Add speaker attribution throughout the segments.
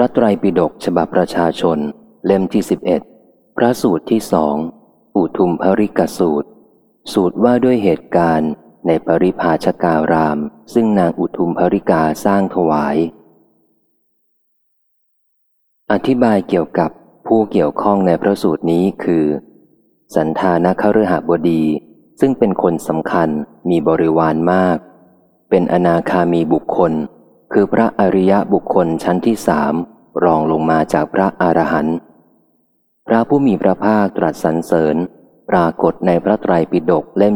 Speaker 1: ระไตรปิฎกฉบับประชาชน เล่มที่สิบเอ็ดพระสูตรที่สองอุทุมภริกสูตร สูตรว่าด้วยเหตุการณ์ในปริภาชการาม ซึ่งนางอุทุมภริกาสร้างถวาย อธิบายเกี่ยวกับผู้เกี่ยวข้องในพระสูตรนี้คือ สันธานคฤหบดี ซึ่งเป็นคนสำคัญมีบริวารมาก เป็นอนาคามีบุคคล คือพระอริยบุคคลชั้นที่สามรองลงมาจากพระอรหันต์พระผู้มีพระภาคตรัสสรรเสริญ ปรากฏในพระไตรปิฎกเล่ม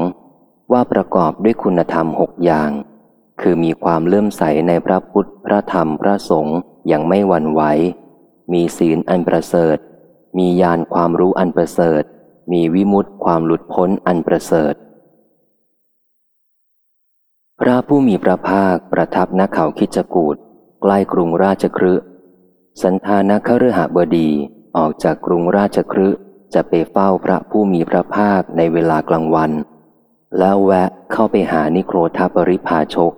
Speaker 1: 22 ว่าประกอบด้วยคุณธรรมหกอย่าง คือมีความเลื่อมใสในพระพุทธพระธรรมพระสงฆ์อย่างไม่หวั่นไหวมีศีลอันประเสริฐ มีญาณความรู้อันประเสริฐ มีวิมุตติความหลุดพ้นอันประเสริฐ พระผู้มีพระภาคประทับณเขาคิจกูดใกล้กรุงราชครืสันธานคฤหบดีออกจากกรุงราชครืจะไปเฝ้าพระผู้มีพระภาคในเวลากลางวัน แล้วแวะเข้าไปหานิโครธาปริภาชก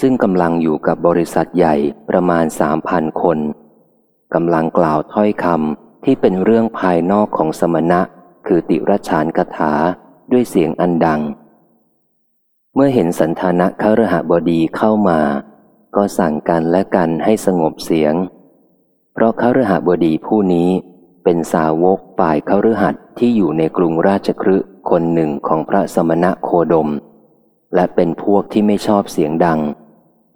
Speaker 1: ซึ่งกำลังอยู่กับบริษัทใหญ่ประมาณสามพันคนกำลังกล่าวถ้อยคำที่เป็นเรื่องภายนอกของสมณะ คือติรชานกถาด้วยเสียงอันดัง เมื่อเห็นสันธานะคฤหบดีเข้ามา ก็สั่งกันและกันให้สงบเสียง เพราะคฤหบดีผู้นี้เป็นสาวกฝ่ายคฤหัสที่อยู่ในกรุงราชครืคนหนึ่งของพระสมณะโคดม และเป็นพวกที่ไม่ชอบเสียงดัง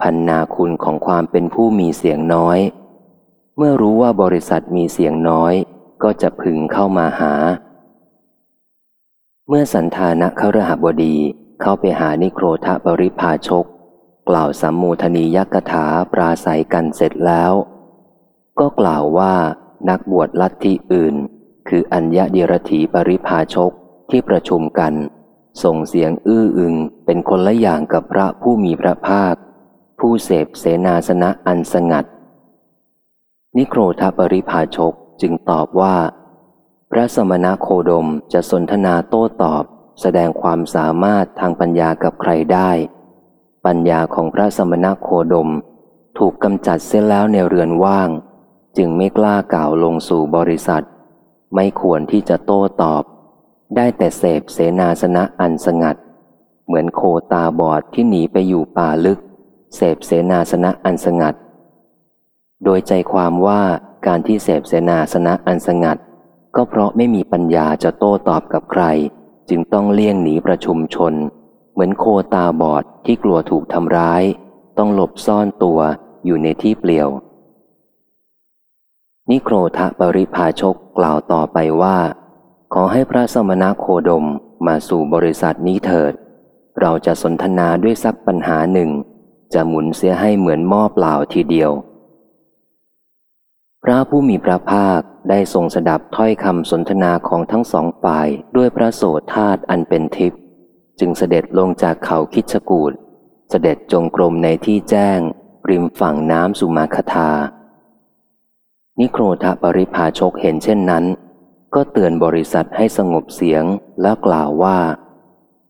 Speaker 1: พันนาคุณของความเป็นผู้มีเสียงน้อย เมื่อรู้ว่าบริษัทมีเสียงน้อย ก็จะพึงเข้ามาหา เมื่อสันธานะคฤหบดี เข้าไปหานิโครธปริภาชก กล่าวสัมมูทนียกถาปราศัยกันเสร็จแล้ว ก็กล่าวว่านักบวชลัทธิอื่น คืออัญญเดียรถีปริภาชกที่ประชุมกัน ส่งเสียงอื้ออึงเป็นคนละอย่างกับพระผู้มีพระภาค ผู้เสพเสนาสนะอันสงัด นิโครธปริภาชกจึงตอบว่า พระสมณโคดมจะสนทนาโต้ตอบ แสดงความสามารถทางปัญญากับใครได้ ปัญญาของพระสมณโคดม ถูกกำจัดเสียแล้วในเรือนว่าง จึงไม่กล้ากล่าวลงสู่บริษัท ไม่ควรที่จะโต้ตอบ ได้แต่เสพเสนาสนะอันสงัด เหมือนโคตาบอดที่หนีไปอยู่ป่าลึก เสพเสนาสนะอันสงัด โดยใจความว่าการที่เสพเสนาสนะอันสงัด ก็เพราะไม่มีปัญญาจะโต้ตอบกับใคร จึงต้องเลี่ยงหนีประชุมชน เหมือนโคตาบอดที่กลัวถูกทำร้าย ต้องหลบซ่อนตัวอยู่ในที่เปลี่ยว นิโครทะปริภาชกกล่าวต่อไปว่า ขอให้พระสมณโคดมมาสู่บริษัทนี้เถิด เราจะสนทนาด้วยสักปัญหาหนึ่ง จะหมุนเสียให้เหมือนหม้อเปล่าทีเดียว พระผู้มีพระภาคได้ทรงสดับถ้อยคำสนทนาของทั้งสองฝ่ายด้วยพระโสธาตอันเป็นทิพย์จึงเสด็จลงจากเขาคิชกูดเสด็จจงกรมในที่แจ้ง ริมฝั่งน้ำสุมาคทา นิโครธปริภาชกเห็นเช่นนั้น ก็เตือนบริษัทให้สงบเสียงแล้วกล่าวว่า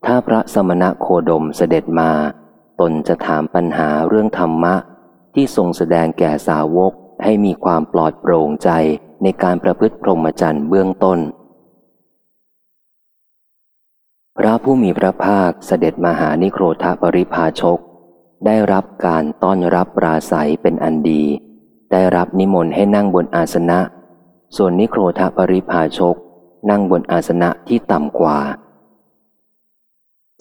Speaker 1: ถ้าพระสมณะโคดมเสด็จมา ตนจะถามปัญหาเรื่องธรรมะ ที่ทรงแสดงแก่สาวก ให้มีความปลอดโปร่งใจในการประพฤติพรหมจรรย์เบื้องต้น พระผู้มีพระภาคเสด็จมาหานิโครธปริภาชก ได้รับการต้อนรับปราศัยเป็นอันดี ได้รับนิมนต์ให้นั่งบนอาสนะ ส่วนนิโครธปริภาชก นั่งบนอาสนะที่ต่ำกว่า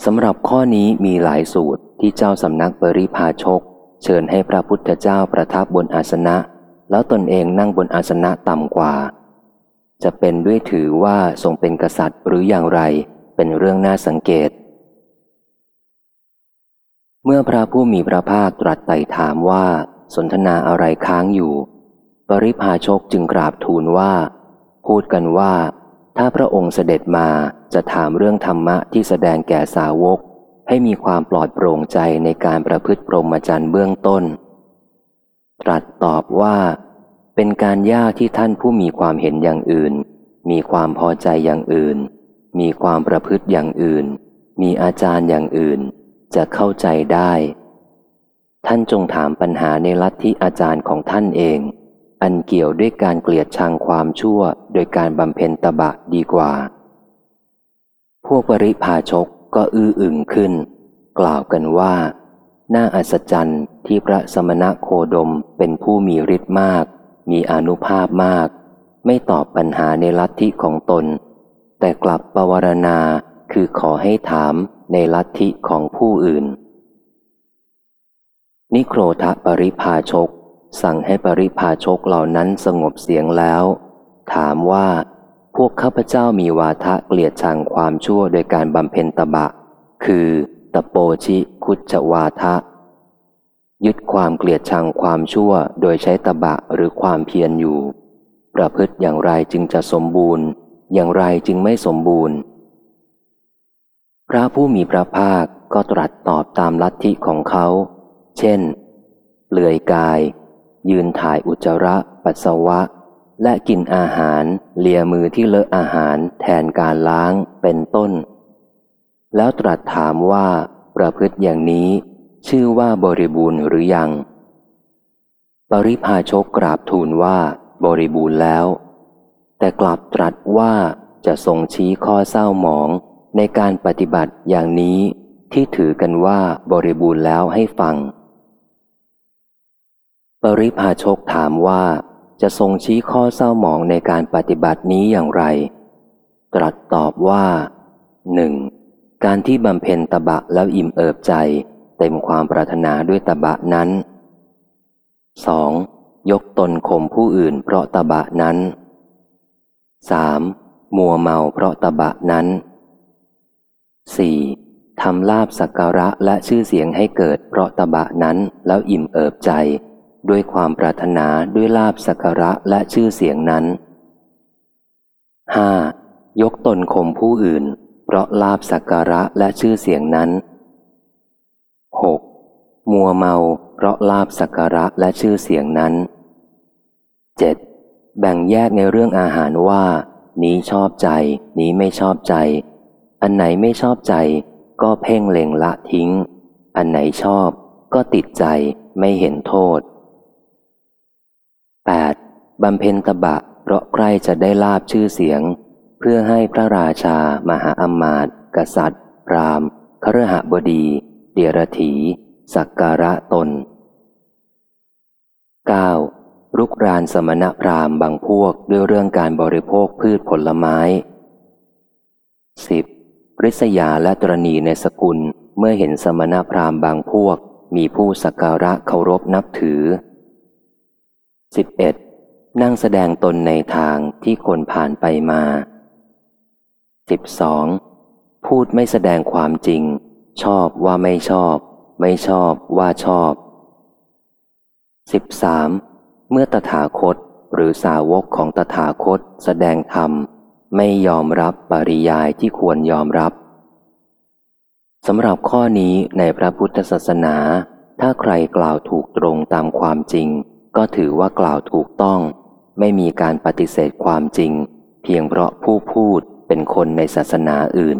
Speaker 1: สำหรับข้อนี้มีหลายสูตรที่เจ้าสำนักปริภาชก เชิญให้พระพุทธเจ้าประทับบนอาสนะ แล้วตนเองนั่งบนอาสนะต่ำกว่า จะเป็นด้วยถือว่าทรงเป็นกษัตริย์หรืออย่างไรเป็นเรื่องน่าสังเกต เมื่อพระผู้มีพระภาคตรัสไต่ถามว่าสนทนาอะไรค้างอยู่ ปริพาชกจึงกราบทูลว่า พูดกันว่า ถ้าพระองค์เสด็จมาจะถามเรื่องธรรมะที่แสดงแก่สาวก ให้มีความปลอดโปร่งใจในการประพฤติปรมจรรย์เบื้องต้น ตรัสตอบว่า เป็นการยากที่ท่านผู้มีความเห็นอย่างอื่น มีความพอใจอย่างอื่น มีความประพฤติอย่างอื่น มีอาจารย์อย่างอื่น จะเข้าใจได้ ท่านจงถามปัญหาในลัทธิอาจารย์ของท่านเอง อันเกี่ยวด้วยการเกลียดชังความชั่ว โดยการบำเพ็ญตบะดีกว่า พวกปริพาชกก็อื้ออึงขึ้น กล่าวกันว่า น่าอัศจรรย์ ที่พระสมณะโคดมเป็นผู้มีฤทธิ์มาก มีอนุภาพมาก ไม่ตอบปัญหาในลัทธิของตน แต่กลับปวารณาคือขอให้ถามในลัทธิของผู้อื่น นิโครทะปริพาชก สั่งให้ปริพาชกเหล่านั้นสงบเสียงแล้ว ถามว่าพวกข้าพเจ้ามีวาทะเกลียดชังความชั่วโดยการบำเพ็ญตบะ คือตะโปชิคุจวาทะ ยึดความเกลียดชังความชั่วโดยใช้ตบะหรือความเพียรอยู่ ประพฤติอย่างไรจึงจะสมบูรณ์ อย่างไรจึงไม่สมบูรณ์ พระผู้มีพระภาคก็ตรัสตอบตามลัทธิของเขา เช่น เปลือยกาย ยืนถ่ายอุจจาระ ปัสสาวะ และกินอาหาร เลียมือที่เลอะอาหารแทนการล้างเป็นต้น แล้วตรัสถามว่าประพฤติอย่างนี้ ชื่อว่าบริบูรณ์หรือยัง ปริพาชกกราบทูลว่าบริบูรณ์แล้ว แต่กลับตรัสว่าจะทรงชี้ข้อเศร้าหมองในการปฏิบัติอย่างนี้ที่ถือกันว่าบริบูรณ์แล้วให้ฟัง ปริพาชกถามว่าจะทรงชี้ข้อเศร้าหมองในการปฏิบัตินี้อย่างไร ตรัสตอบว่าหนึ่งการที่บำเพ็ญตบะแล้วอิ่มเอิบใจ เต็มความปรารถนาด้วยตบะนั้น 2. ยกตนข่มผู้อื่นเพราะตบะนั้น 3. มัวเมาเพราะตบะนั้น 4. ทำลาบสักการะและชื่อเสียงให้เกิดเพราะตบะนั้นแล้วอิ่มเอิบใจ ด้วยความปรารถนาด้วยลาบสักการะและชื่อเสียงนั้น 5. ยกตนข่มผู้อื่น เพราะลาบสักการะและชื่อเสียงนั้น 6. มัวเมาเพราะลาบสักการะและชื่อเสียงนั้น 7. แบ่งแยกในเรื่องอาหารว่า นี้ชอบใจ นี้ไม่ชอบใจ อันไหนไม่ชอบใจ ก็เพ่งเล็งละทิ้ง อันไหนชอบก็ติดใจไม่เห็นโทษ 8. บำเพ็ญตบะเพราะใกล้จะได้ลาบชื่อเสียง เพื่อให้พระราชา มหาอมาตย์กษัตริย์ พราหมณ์ครหบดี เดียรถีสักการะตน 9. รุกรานสมณพราหมณ์บางพวกด้วยเรื่องการบริโภคพืชผลไม้ 10. ริษยาและตรณีในสกุลเมื่อเห็นสมณพราหมณ์บางพวก มีผู้สักการะเคารพนับถือ 11. นั่งแสดงตนในทางที่คนผ่านไปมา 12. พูดไม่แสดงความจริง ชอบว่าไม่ชอบ ไม่ชอบว่าชอบ 13. เมื่อตถาคตหรือสาวกของตถาคตแสดงธรรม ไม่ยอมรับปริยายที่ควรยอมรับสำหรับข้อนี้ในพระพุทธศาสนา ถ้าใครกล่าวถูกตรงตามความจริง ก็ถือว่ากล่าวถูกต้อง ไม่มีการปฏิเสธความจริง เพียงเพราะผู้พูดเป็นคนในศาสนาอื่น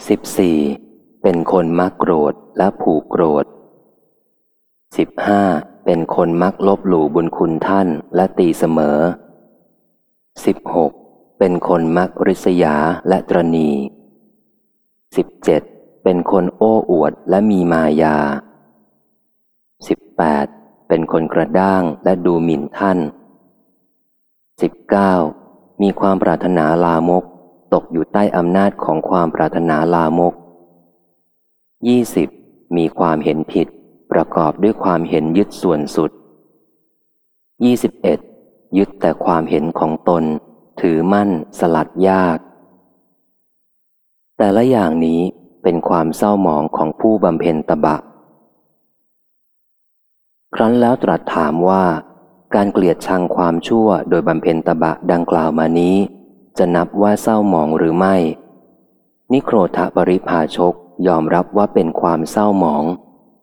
Speaker 1: 14. เป็นคนมักโกรธและผูกโกรธ 15. เป็นคนมักลบหลู่บุญคุณท่านและตีเสมอ 16. เป็นคนมักริษยาและตรณี 17. เป็นคนโอ้อวดและมีมายา 18. เป็นคนกระด้างและดูหมิ่นท่าน 19. มีความปรารถนาลามก ตกอยู่ใต้อำนาจของความปรารถนาลามก 20. มีความเห็นผิด ประกอบด้วยความเห็นยึดส่วนสุด 21. ยึดแต่ความเห็นของตน ถือมั่นสลัดยาก แต่ละอย่างนี้เป็นความเศร้าหมองของผู้บำเพ็ญตบะ ครั้นแล้วตรัสถามว่า การเกลียดชังความชั่วโดยบำเพ็ญตบะดังกล่าวมานี้ จะนับว่าเศร้าหมองหรือไม่ นิโครธปริภาชกยอมรับว่าเป็นความเศร้าหมอง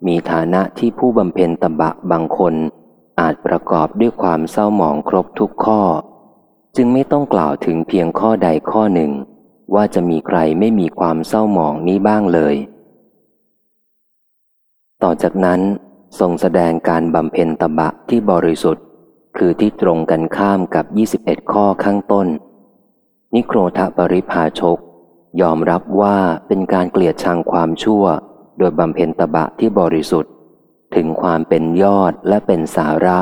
Speaker 1: มีฐานะที่ผู้บำเพ็ญตบะบางคน อาจประกอบด้วยความเศร้าหมองครบทุกข้อ จึงไม่ต้องกล่าวถึงเพียงข้อใดข้อหนึ่ง ว่าจะมีใครไม่มีความเศร้าหมองนี้บ้างเลย ต่อจากนั้นทรงแสดงการบำเพ็ญตบะที่บริสุทธิ์ คือที่ตรงกันข้ามกับ 21 ข้อข้างต้น นิโครธปริภาชก ยอมรับว่าเป็นการเกลียดชังความชั่ว โดยบำเพ็ญตบะที่บริสุทธิ์ ถึงความเป็นยอดและเป็นสาระ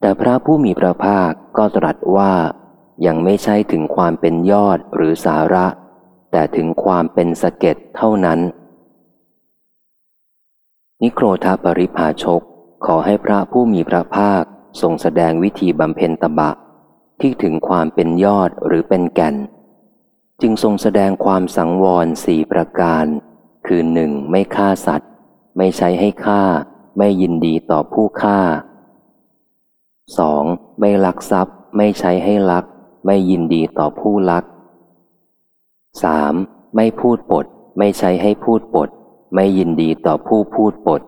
Speaker 1: แต่พระผู้มีพระภาคก็ตรัสว่ายังไม่ใช่ถึงความเป็นยอดหรือสาระ แต่ถึงความเป็นสะเก็ดเท่านั้น นิโครธปริภาชกขอให้พระผู้มีพระภาคทรงแสดงวิธีบำเพ็ญตบะ ที่ถึงความเป็นยอดหรือเป็นแก่น จึงทรงแสดงความสังวรสี่ประการ คือหนึ่งไม่ฆ่าสัตว์ ไม่ใช้ให้ฆ่า ไม่ยินดีต่อผู้ฆ่า 2. ไม่ลักทรัพย์ ไม่ใช้ให้ลัก ไม่ยินดีต่อผู้ลัก 3. ไม่พูดปด ไม่ใช้ให้พูดปด ไม่ยินดีต่อผู้พูดปด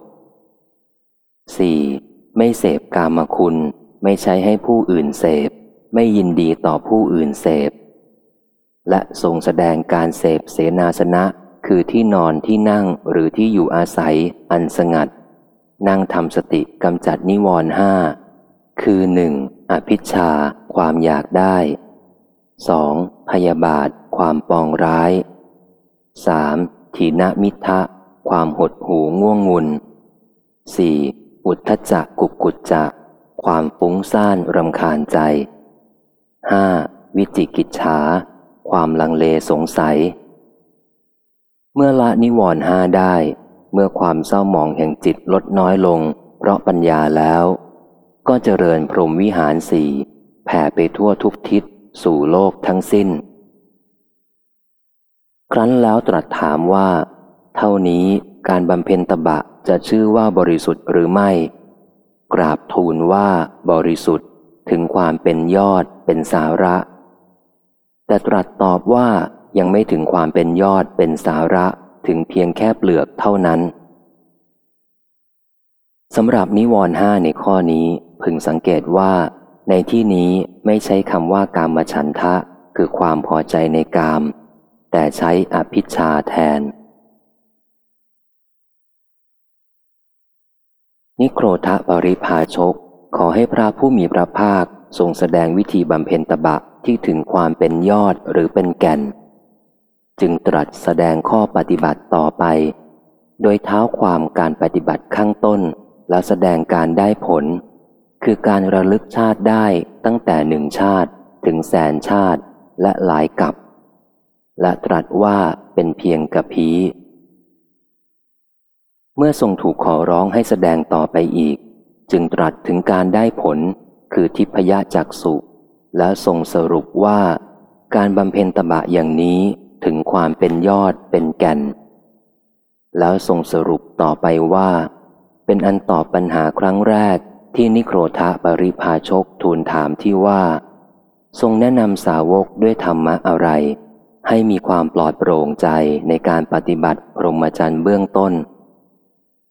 Speaker 1: 4. ไม่เสพกามคุณ ไม่ใช้ให้ผู้อื่นเสพ ไม่ยินดีต่อผู้อื่นเสพ และทรงแสดงการเสพเสนาสนะคือที่นอนที่นั่งหรือที่อยู่อาศัยอันสงัด นั่งทำสติกำจัดนิวรณ์ห้าคือหนึ่งอภิชา ความอยากได้ 2. พยาบาท ความปองร้าย 3. ถีนมิทะ ความหดหูง่วงงุน 4. อุทธจักกุกกุจจะ ความฟุ้งซ่านรำคาญใจ 5. วิจิกิจฉา ความลังเลสงสัย เมื่อละนิวรณ์ห้าได้ เมื่อความเศร้าหมองแห่งจิตลดน้อยลง เพราะปัญญาแล้ว ก็เจริญพรหมวิหารสี่แผ่ไปทั่วทุกทิศสู่โลกทั้งสิ้น ครั้นแล้วตรัสถามว่า เท่านี้การบำเพ็ญตบะจะชื่อว่าบริสุทธิ์หรือไม่ กราบทูลว่าบริสุทธิ์ถึงความเป็นยอด เป็นสาระ แต่ตรัสตอบว่ายังไม่ถึงความเป็นยอดเป็นสาระถึงเพียงแค่เปลือกเท่านั้นสำหรับนิวรณ์ห้าในข้อนี้พึงสังเกตว่า ในที่นี้ไม่ใช้คำว่ากามฉันทะ คือความพอใจในกาม แต่ใช้อภิชาแทน นิโครทะปริภาชก ขอให้พระผู้มีพระภาค ทรงแสดงวิธีบำเพ็ญตบะที่ถึงความเป็นยอดหรือเป็นแก่น จึงตรัสแสดงข้อปฏิบัติต่อไป โดยเท้าความการปฏิบัติข้างต้นและแสดงการได้ผล คือการระลึกชาติได้ตั้งแต่หนึ่งชาติถึงแสนชาติและหลายกับ และตรัสว่าเป็นเพียงกะพีเมื่อทรงถูกขอร้องให้แสดงต่อไปอีก จึงตรัสถึงการได้ผล คือทิพยจักสุแล้วทรงสรุปว่า การบำเพ็ญตบะอย่างนี้ถึงความเป็นยอดเป็นแก่น แล้วทรงสรุปต่อไปว่า เป็นอันตอบปัญหาครั้งแรกที่นิโครธาปริภาชกทูลถามที่ว่า ทรงแนะนำสาวกด้วยธรรมะอะไร ให้มีความปลอดโปร่งใจในการปฏิบัติพรหมจรรย์เบื้องต้น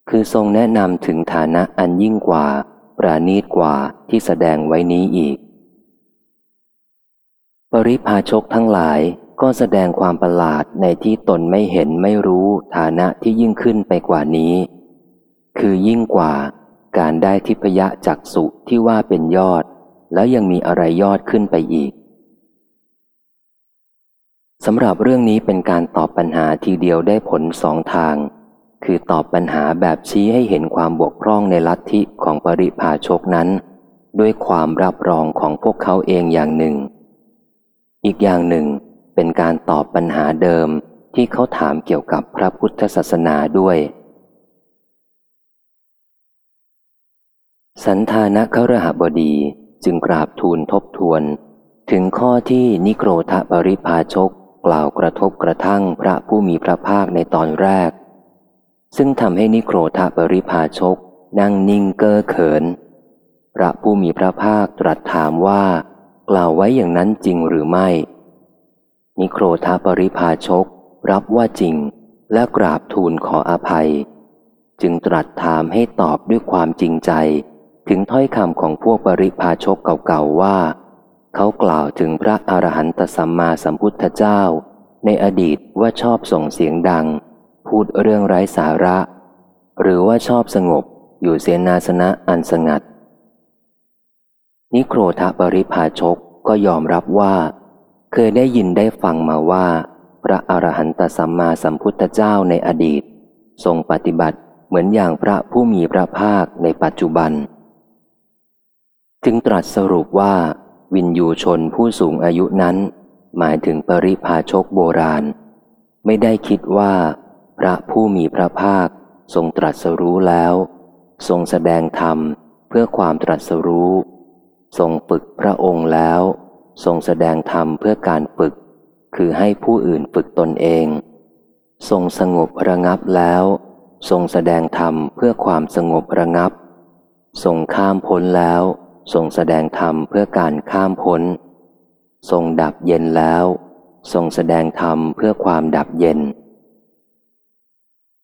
Speaker 1: คือทรงแนะนำถึงฐานะอันยิ่งกว่า ปราณีตกว่าที่แสดงไว้นี้อีก ปริภาชกทั้งหลายก็แสดงความประหลาดในที่ตนไม่เห็นไม่รู้ฐานะที่ยิ่งขึ้นไปกว่านี้ คือยิ่งกว่าการได้ทิพยะจักสุที่ว่าเป็นยอด แล้วยังมีอะไรยอดขึ้นไปอีกสำหรับเรื่องนี้เป็นการตอบปัญหาทีเดียวได้ผลสองทาง คือตอบปัญหาแบบชี้ให้เห็นความบกพร่องในลัทธิของปริภาชกนั้น ด้วยความรับรองของพวกเขาเองอย่างหนึ่ง อีกอย่างหนึ่ง เป็นการตอบปัญหาเดิมที่เขาถามเกี่ยวกับพระพุทธศาสนาด้วย สันธานะเขารหบดีจึงกราบทูลทบทวน ถึงข้อที่นิโครธปริภาชกกล่าวกระทบกระทั่งพระผู้มีพระภาคในตอนแรก ซึ่งทำให้นิโครธปริภาชก นั่งนิ่งเก้อเขิน พระผู้มีพระภาคตรัสถามว่า กล่าวไว้อย่างนั้นจริงหรือไม่ นิโครธปริภาชก รับว่าจริง และกราบทูลขออภัย จึงตรัสถามให้ตอบด้วยความจริงใจ ถึงถ้อยคำของพวกปริภาชกเก่าๆว่า เขากล่าวถึงพระอรหันตสัมมาสัมพุทธเจ้า ในอดีตว่าชอบส่งเสียงดัง พูดเรื่องไร้สาระ หรือว่าชอบสงบอยู่เสนาสนะอันสงัด นิโครธปริภาชกก็ยอมรับว่า เคยได้ยินได้ฟังมาว่า พระอรหันตสัมมาสัมพุทธเจ้าในอดีต ทรงปฏิบัติเหมือนอย่างพระผู้มีพระภาคในปัจจุบัน จึงตรัสสรุปว่า วินยูชนผู้สูงอายุนั้น หมายถึงปริภาชกโบราณ ไม่ได้คิดว่า พระผู้มีพระภาคทรงตรัสรู้แล้ว ทรงแสดงธรรมเพื่อความตรัสรู้ ทรงฝึกพระองค์แล้ว ทรงแสดงธรรมเพื่อการฝึก คือให้ผู้อื่นฝึกตนเอง ทรงสงบระงับแล้ว ทรงแสดงธรรมเพื่อความสงบระงับ ทรงข้ามพ้นแล้ว ทรงแสดงธรรมเพื่อการข้ามพ้น ทรงดับเย็นแล้ว ทรงแสดงธรรมเพื่อความดับเย็น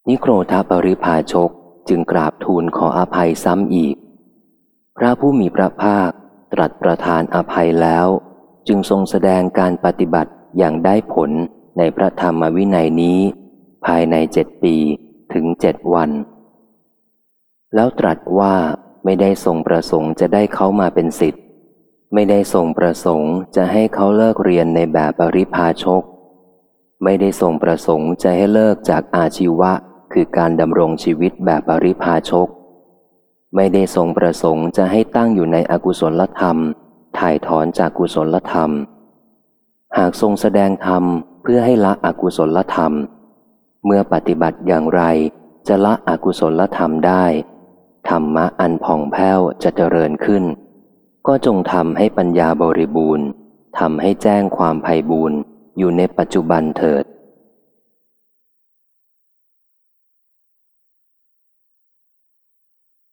Speaker 1: นิโครธปริภาชกจึงกราบทูลขออภัยซ้ำอีก พระผู้มีพระภาคตรัสประทานอภัยแล้ว จึงทรงแสดงการปฏิบัติอย่างได้ผลในพระธรรมวินัยนี้ ภายในเจ็ดปีถึงเจ็ดวัน แล้วตรัสว่าไม่ได้ทรงประสงค์จะได้เขามาเป็นสิทธิ์ ไม่ได้ทรงประสงค์จะให้เขาเลิกเรียนในแบบปริพาชก ไม่ได้ทรงประสงค์จะให้เลิกจากอาชีวะ คือการดำรงชีวิตแบบปริพาชก ไม่ได้ทรงประสงค์จะให้ตั้งอยู่ในอกุศลธรรม ถ่ายถอนจากกุศลธรรม หากทรงแสดงธรรมเพื่อให้ละอกุศลธรรม เมื่อปฏิบัติอย่างไร จะละอกุศลธรรมได้ ธรรมะอันผ่องแผ้วจะเจริญขึ้น ก็จงทำให้ปัญญาบริบูรณ์ทำให้แจ้งความภัยบูรณ์อยู่ในปัจจุบันเถิด